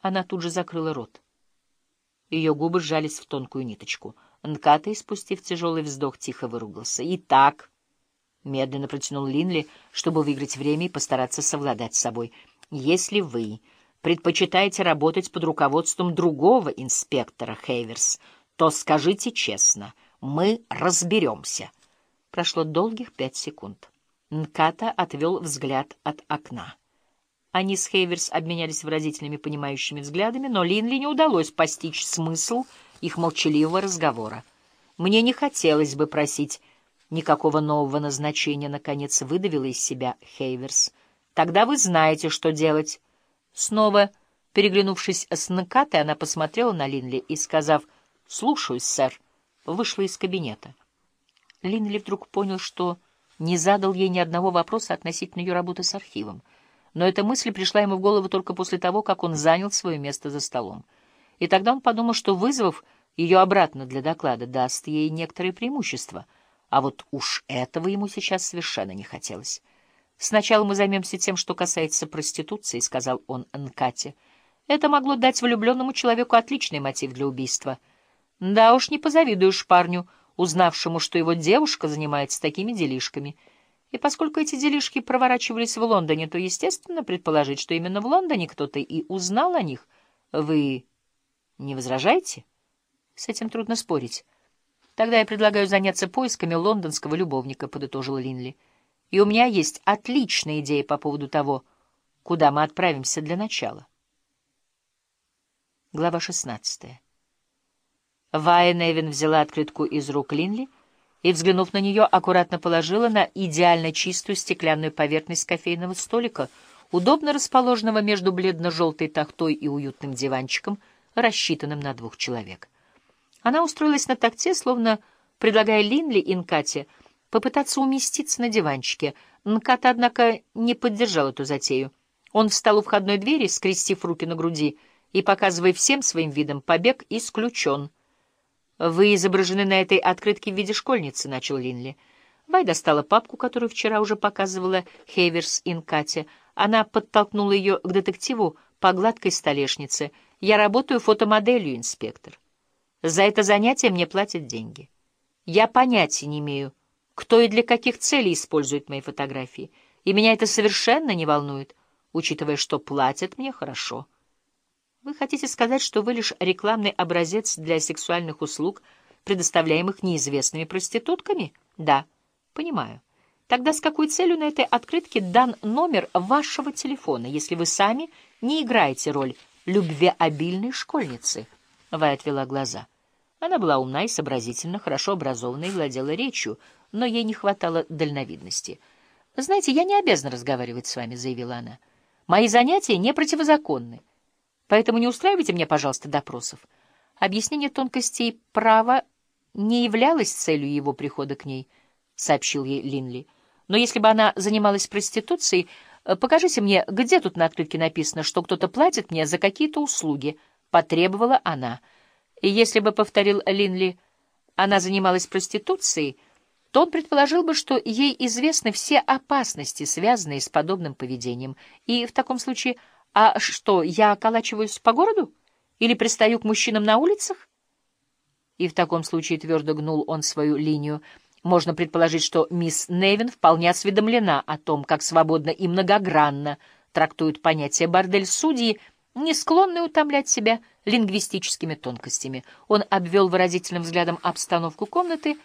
Она тут же закрыла рот. Ее губы сжались в тонкую ниточку. Нката, испустив тяжелый вздох, тихо выругался. «Итак...» — медленно протянул Линли, чтобы выиграть время и постараться совладать с собой. «Если вы предпочитаете работать под руководством другого инспектора, Хейверс, то скажите честно, мы разберемся». Прошло долгих пять секунд. Нката отвел взгляд от окна. Они с Хейверс обменялись выразительными понимающими взглядами, но Линли не удалось постичь смысл их молчаливого разговора. «Мне не хотелось бы просить никакого нового назначения», — наконец выдавила из себя Хейверс. «Тогда вы знаете, что делать». Снова, переглянувшись с Нкатой, она посмотрела на Линли и, сказав «Слушаюсь, сэр», вышла из кабинета. Линли вдруг понял, что не задал ей ни одного вопроса относительно ее работы с архивом. Но эта мысль пришла ему в голову только после того, как он занял свое место за столом. И тогда он подумал, что, вызвав ее обратно для доклада, даст ей некоторые преимущества. А вот уж этого ему сейчас совершенно не хотелось. «Сначала мы займемся тем, что касается проституции», — сказал он Нкате. «Это могло дать влюбленному человеку отличный мотив для убийства. Да уж не позавидуешь парню, узнавшему, что его девушка занимается такими делишками». И поскольку эти делишки проворачивались в Лондоне, то, естественно, предположить, что именно в Лондоне кто-то и узнал о них. Вы не возражаете? С этим трудно спорить. Тогда я предлагаю заняться поисками лондонского любовника, — подытожила Линли. И у меня есть отличная идея по поводу того, куда мы отправимся для начала. Глава шестнадцатая. Вайя Невин взяла открытку из рук Линли — и, взглянув на нее, аккуратно положила на идеально чистую стеклянную поверхность кофейного столика, удобно расположенного между бледно-желтой тахтой и уютным диванчиком, рассчитанным на двух человек. Она устроилась на такте, словно предлагая Линли и Нкате попытаться уместиться на диванчике. Нката, однако, не поддержал эту затею. Он встал у входной двери, скрестив руки на груди, и, показывая всем своим видом, побег исключен — «Вы изображены на этой открытке в виде школьницы», — начал Линли. Вай достала папку, которую вчера уже показывала Хейверс Инкате. Она подтолкнула ее к детективу по гладкой столешнице. «Я работаю фотомоделью, инспектор. За это занятие мне платят деньги. Я понятия не имею, кто и для каких целей использует мои фотографии, и меня это совершенно не волнует, учитывая, что платят мне хорошо». Вы хотите сказать, что вы лишь рекламный образец для сексуальных услуг, предоставляемых неизвестными проститутками? Да, понимаю. Тогда с какой целью на этой открытке дан номер вашего телефона, если вы сами не играете роль любвеобильной школьницы? Вай отвела глаза. Она была умна и сообразительна, хорошо образована и владела речью, но ей не хватало дальновидности. «Знаете, я не обязана разговаривать с вами», — заявила она. «Мои занятия не противозаконны. Поэтому не устраивайте мне, пожалуйста, допросов. Объяснение тонкостей права не являлось целью его прихода к ней, — сообщил ей Линли. Но если бы она занималась проституцией, покажите мне, где тут на открытке написано, что кто-то платит мне за какие-то услуги, — потребовала она. И если бы, — повторил Линли, — она занималась проституцией, то он предположил бы, что ей известны все опасности, связанные с подобным поведением, и в таком случае а что, я околачиваюсь по городу? Или пристаю к мужчинам на улицах? И в таком случае твердо гнул он свою линию. Можно предположить, что мисс Невин вполне осведомлена о том, как свободно и многогранно трактуют понятие бордель судьи, не склонны утомлять себя лингвистическими тонкостями. Он обвел выразительным взглядом обстановку комнаты,